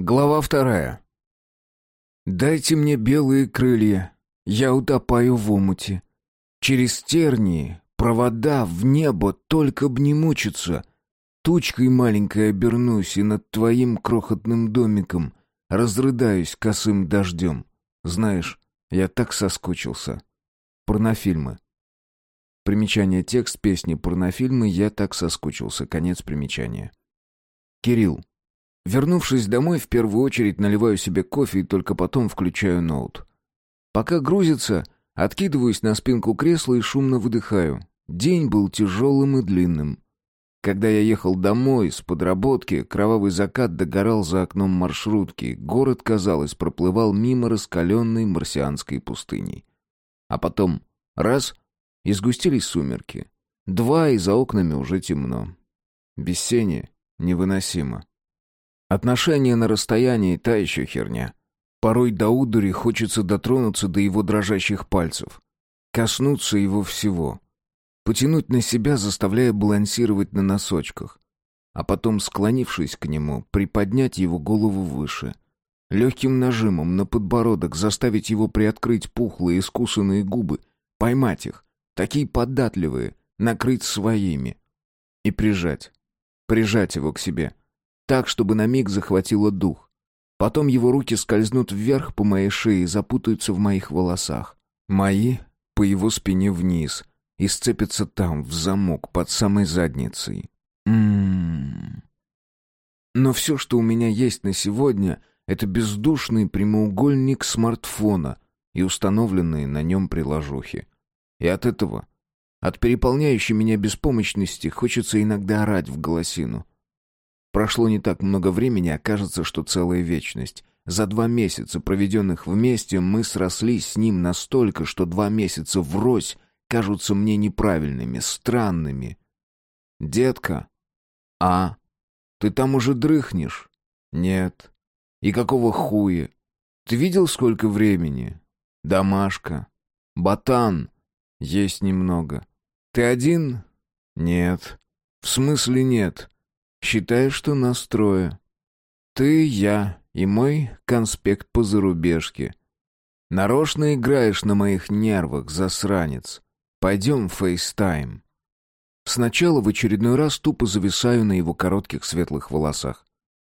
Глава вторая. «Дайте мне белые крылья, я утопаю в омуте. Через тернии, провода в небо только б не мучиться. Тучкой маленькой обернусь и над твоим крохотным домиком разрыдаюсь косым дождем. Знаешь, я так соскучился. Порнофильмы. Примечание текст песни «Порнофильмы. Я так соскучился». Конец примечания. Кирилл. Вернувшись домой, в первую очередь наливаю себе кофе и только потом включаю ноут. Пока грузится, откидываюсь на спинку кресла и шумно выдыхаю. День был тяжелым и длинным. Когда я ехал домой с подработки, кровавый закат догорал за окном маршрутки. Город, казалось, проплывал мимо раскаленной марсианской пустыни. А потом — раз — и сгустились сумерки. Два — и за окнами уже темно. Без сени невыносимо. Отношения на расстоянии — та еще херня. Порой до удури хочется дотронуться до его дрожащих пальцев. Коснуться его всего. Потянуть на себя, заставляя балансировать на носочках. А потом, склонившись к нему, приподнять его голову выше. Легким нажимом на подбородок заставить его приоткрыть пухлые искусанные губы, поймать их, такие податливые, накрыть своими. И прижать. Прижать его к себе так, чтобы на миг захватило дух. Потом его руки скользнут вверх по моей шее и запутаются в моих волосах. Мои — по его спине вниз и сцепятся там, в замок, под самой задницей. Ммм. Но все, что у меня есть на сегодня, это бездушный прямоугольник смартфона и установленные на нем приложухи. И от этого, от переполняющей меня беспомощности, хочется иногда орать в голосину. Прошло не так много времени, а кажется, что целая вечность. За два месяца, проведенных вместе, мы срослись с ним настолько, что два месяца врозь кажутся мне неправильными, странными. «Детка, а? Ты там уже дрыхнешь?» «Нет». «И какого хуя? Ты видел, сколько времени?» «Домашка». «Ботан». «Есть немного». «Ты один?» «Нет». «В смысле нет?» Считай, что нас трое. Ты, я и мой конспект по зарубежке. Нарочно играешь на моих нервах, засранец. Пойдем в FaceTime. Сначала в очередной раз тупо зависаю на его коротких светлых волосах.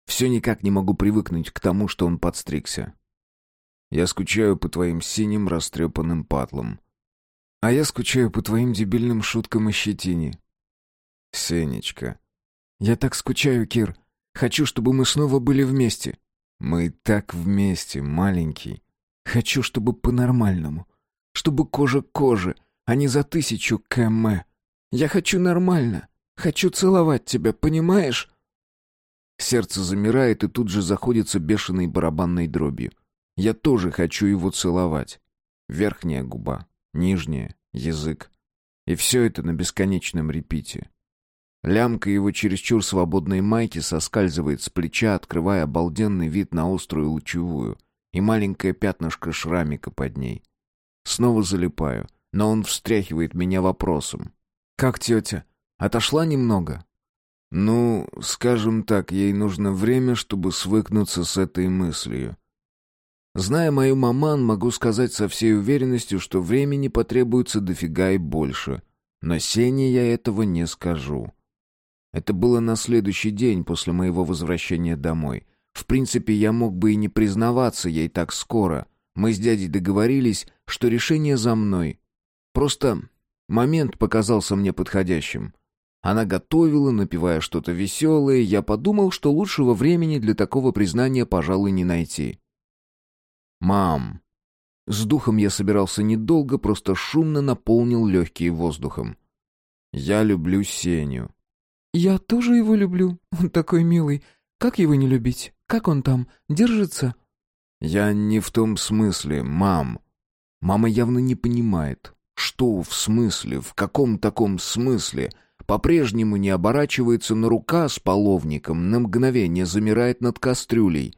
Все никак не могу привыкнуть к тому, что он подстригся. Я скучаю по твоим синим растрепанным патлам. А я скучаю по твоим дебильным шуткам и щетине. Сенечка, «Я так скучаю, Кир. Хочу, чтобы мы снова были вместе». «Мы так вместе, маленький. Хочу, чтобы по-нормальному. Чтобы кожа к коже, а не за тысячу км. Я хочу нормально. Хочу целовать тебя, понимаешь?» Сердце замирает и тут же заходится бешеной барабанной дробью. Я тоже хочу его целовать. Верхняя губа, нижняя, язык. И все это на бесконечном репите. Лямка его чересчур свободной майки соскальзывает с плеча, открывая обалденный вид на острую лучевую и маленькое пятнышко шрамика под ней. Снова залипаю, но он встряхивает меня вопросом. «Как тетя? Отошла немного?» «Ну, скажем так, ей нужно время, чтобы свыкнуться с этой мыслью». Зная мою маман, могу сказать со всей уверенностью, что времени потребуется дофига и больше. Но Сене я этого не скажу. Это было на следующий день после моего возвращения домой. В принципе, я мог бы и не признаваться ей так скоро. Мы с дядей договорились, что решение за мной. Просто момент показался мне подходящим. Она готовила, напевая что-то веселое, я подумал, что лучшего времени для такого признания, пожалуй, не найти. «Мам!» С духом я собирался недолго, просто шумно наполнил легкие воздухом. «Я люблю Сеню. «Я тоже его люблю. Он такой милый. Как его не любить? Как он там? Держится?» «Я не в том смысле, мам. Мама явно не понимает. Что в смысле? В каком таком смысле?» По-прежнему не оборачивается на рука с половником, на мгновение замирает над кастрюлей.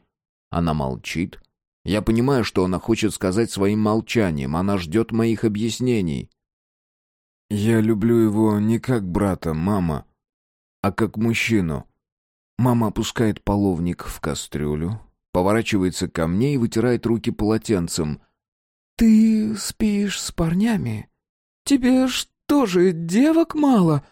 Она молчит. Я понимаю, что она хочет сказать своим молчанием. Она ждет моих объяснений. «Я люблю его не как брата, мама», а как мужчину. Мама опускает половник в кастрюлю, Поворачивается ко мне и вытирает руки полотенцем. «Ты спишь с парнями? Тебе что же, девок мало?»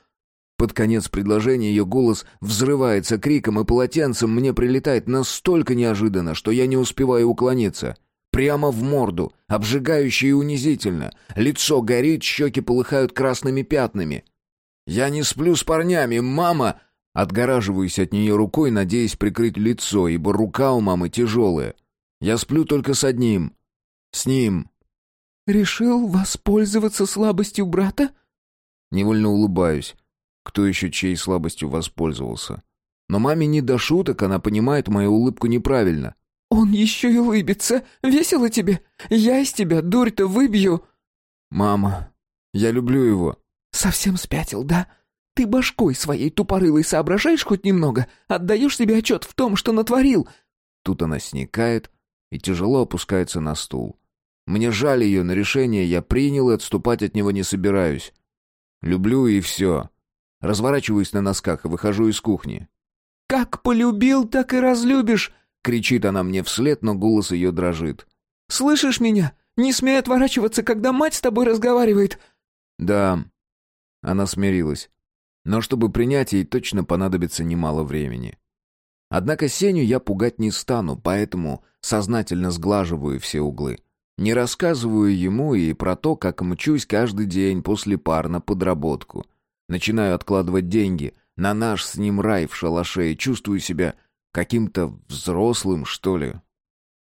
Под конец предложения ее голос взрывается криком, и полотенцем мне прилетает настолько неожиданно, что я не успеваю уклониться. Прямо в морду, обжигающе и унизительно. Лицо горит, щеки полыхают красными пятнами. «Я не сплю с парнями, мама!» Отгораживаюсь от нее рукой, надеясь прикрыть лицо, ибо рука у мамы тяжелая. Я сплю только с одним. С ним. «Решил воспользоваться слабостью брата?» Невольно улыбаюсь. Кто еще чьей слабостью воспользовался? Но маме не до шуток, она понимает мою улыбку неправильно. «Он еще и улыбится. Весело тебе? Я из тебя дурь-то выбью!» «Мама, я люблю его». «Совсем спятил, да? Ты башкой своей тупорылой соображаешь хоть немного? Отдаешь себе отчет в том, что натворил?» Тут она сникает и тяжело опускается на стул. Мне жаль ее, но решение я принял и отступать от него не собираюсь. Люблю и все. Разворачиваюсь на носках и выхожу из кухни. «Как полюбил, так и разлюбишь!» — кричит она мне вслед, но голос ее дрожит. «Слышишь меня? Не смей отворачиваться, когда мать с тобой разговаривает!» «Да». Она смирилась. Но чтобы принять, ей точно понадобится немало времени. Однако Сеню я пугать не стану, поэтому сознательно сглаживаю все углы. Не рассказываю ему и про то, как мчусь каждый день после пар на подработку — Начинаю откладывать деньги на наш с ним рай в шалаше и чувствую себя каким-то взрослым, что ли.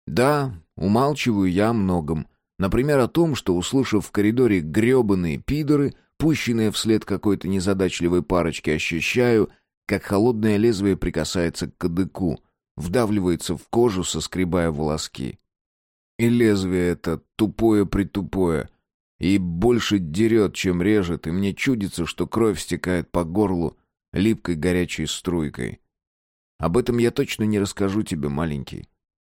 Да, умалчиваю я о многом. Например, о том, что, услышав в коридоре гребаные пидоры, пущенные вслед какой-то незадачливой парочки, ощущаю, как холодное лезвие прикасается к кадыку, вдавливается в кожу, соскребая волоски. И лезвие это тупое-притупое — и больше дерет, чем режет, и мне чудится, что кровь стекает по горлу липкой горячей струйкой. Об этом я точно не расскажу тебе, маленький.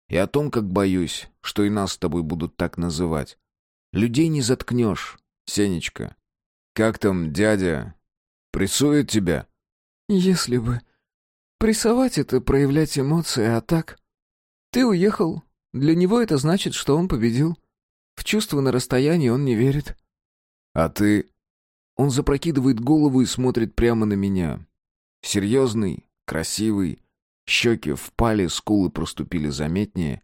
И о том, как боюсь, что и нас с тобой будут так называть. Людей не заткнешь, Сенечка. Как там дядя? Прессует тебя? Если бы. Прессовать — это проявлять эмоции, а так... Ты уехал. Для него это значит, что он победил. В чувства на расстоянии он не верит. А ты... Он запрокидывает голову и смотрит прямо на меня. Серьезный, красивый, щеки впали, скулы проступили заметнее,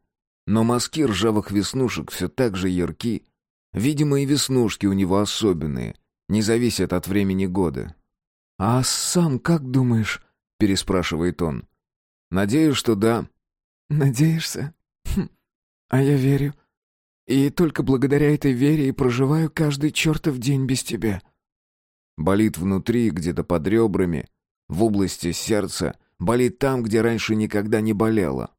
но мазки ржавых веснушек все так же ярки. Видимо, и веснушки у него особенные, не зависят от времени года. «А сам как думаешь?» — переспрашивает он. «Надеюсь, что да». «Надеешься? Хм. А я верю. И только благодаря этой вере и проживаю каждый чертов день без тебя». Болит внутри, где-то под ребрами, в области сердца, болит там, где раньше никогда не болело.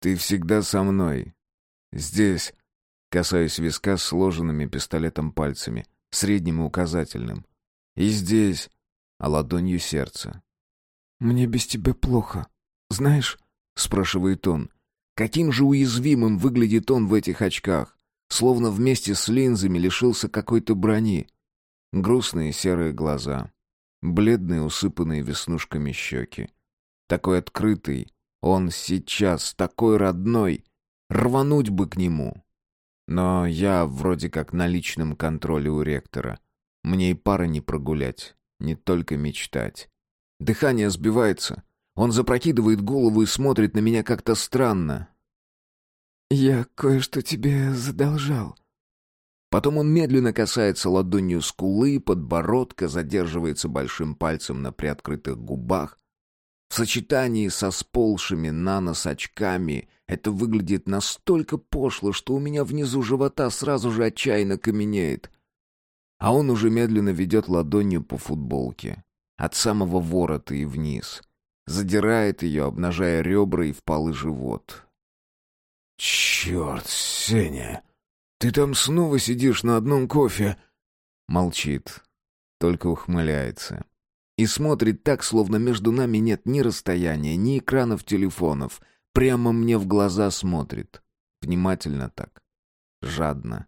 Ты всегда со мной. Здесь, касаясь виска сложенными пистолетом пальцами, средним и указательным. И здесь, а ладонью сердца. «Мне без тебя плохо. Знаешь?» — спрашивает он. «Каким же уязвимым выглядит он в этих очках? словно вместе с линзами лишился какой-то брони. Грустные серые глаза, бледные, усыпанные веснушками щеки. Такой открытый, он сейчас такой родной, рвануть бы к нему. Но я вроде как на личном контроле у ректора. Мне и пара не прогулять, не только мечтать. Дыхание сбивается. Он запрокидывает голову и смотрит на меня как-то странно, «Я кое-что тебе задолжал». Потом он медленно касается ладонью скулы, подбородка, задерживается большим пальцем на приоткрытых губах. В сочетании со сползшими на нос очками это выглядит настолько пошло, что у меня внизу живота сразу же отчаянно каменеет. А он уже медленно ведет ладонью по футболке, от самого ворота и вниз. Задирает ее, обнажая ребра и впалый живот. «Черт, Сеня, ты там снова сидишь на одном кофе?» Молчит, только ухмыляется. И смотрит так, словно между нами нет ни расстояния, ни экранов телефонов. Прямо мне в глаза смотрит. Внимательно так. Жадно.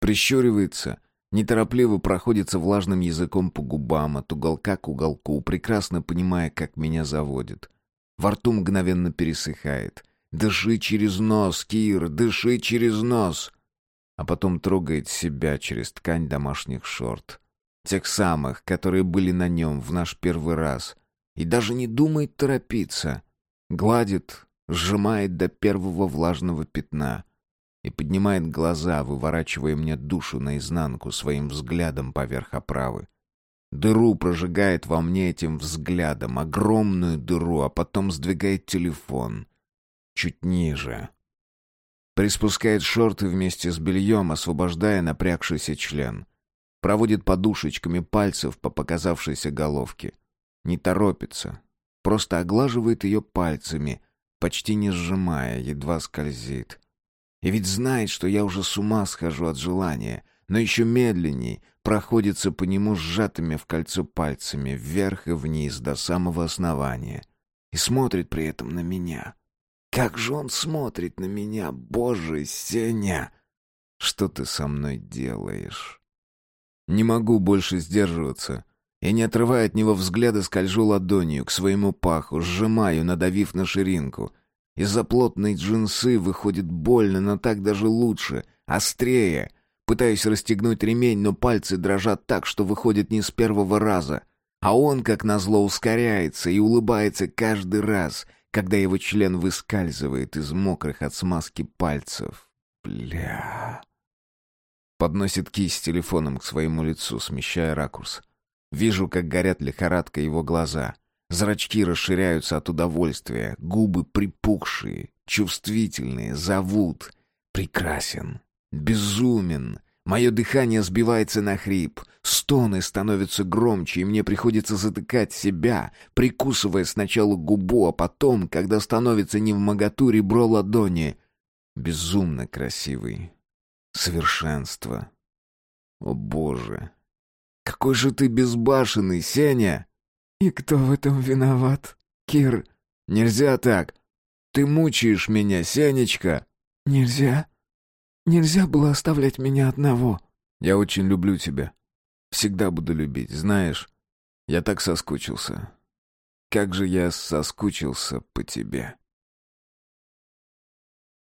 Прищуривается, неторопливо проходится влажным языком по губам, от уголка к уголку, прекрасно понимая, как меня заводит. Во рту мгновенно пересыхает — Дыши через нос, Кир, дыши через нос!» А потом трогает себя через ткань домашних шорт. Тех самых, которые были на нем в наш первый раз. И даже не думает торопиться. Гладит, сжимает до первого влажного пятна. И поднимает глаза, выворачивая мне душу наизнанку своим взглядом поверх оправы. Дыру прожигает во мне этим взглядом, огромную дыру, а потом сдвигает телефон. Чуть ниже. Приспускает шорты вместе с бельем, освобождая напрягшийся член. Проводит подушечками пальцев по показавшейся головке. Не торопится. Просто оглаживает ее пальцами, почти не сжимая, едва скользит. И ведь знает, что я уже с ума схожу от желания, но еще медленней проходится по нему сжатыми в кольцо пальцами, вверх и вниз, до самого основания. И смотрит при этом на меня. Как же он смотрит на меня, боже, Сеня! Что ты со мной делаешь? Не могу больше сдерживаться. И не отрывая от него взгляда, скольжу ладонью к своему паху, сжимаю, надавив на ширинку. Из-за плотной джинсы выходит больно, но так даже лучше, острее — Пытаюсь расстегнуть ремень, но пальцы дрожат так, что выходит не с первого раза. А он, как назло, ускоряется и улыбается каждый раз, когда его член выскальзывает из мокрых от смазки пальцев. Бля. Подносит кисть телефоном к своему лицу, смещая ракурс. Вижу, как горят лихорадка его глаза. Зрачки расширяются от удовольствия, губы припухшие, чувствительные, зовут. Прекрасен. Безумен. Мое дыхание сбивается на хрип. Стоны становятся громче, и мне приходится затыкать себя, прикусывая сначала губу, а потом, когда становится не в моготу ребро ладони. Безумно красивый. Совершенство. О, Боже. Какой же ты безбашенный, Сеня! И кто в этом виноват, Кир? Нельзя так. Ты мучаешь меня, Сенечка. Нельзя. Нельзя было оставлять меня одного. Я очень люблю тебя. Всегда буду любить, знаешь. Я так соскучился. Как же я соскучился по тебе.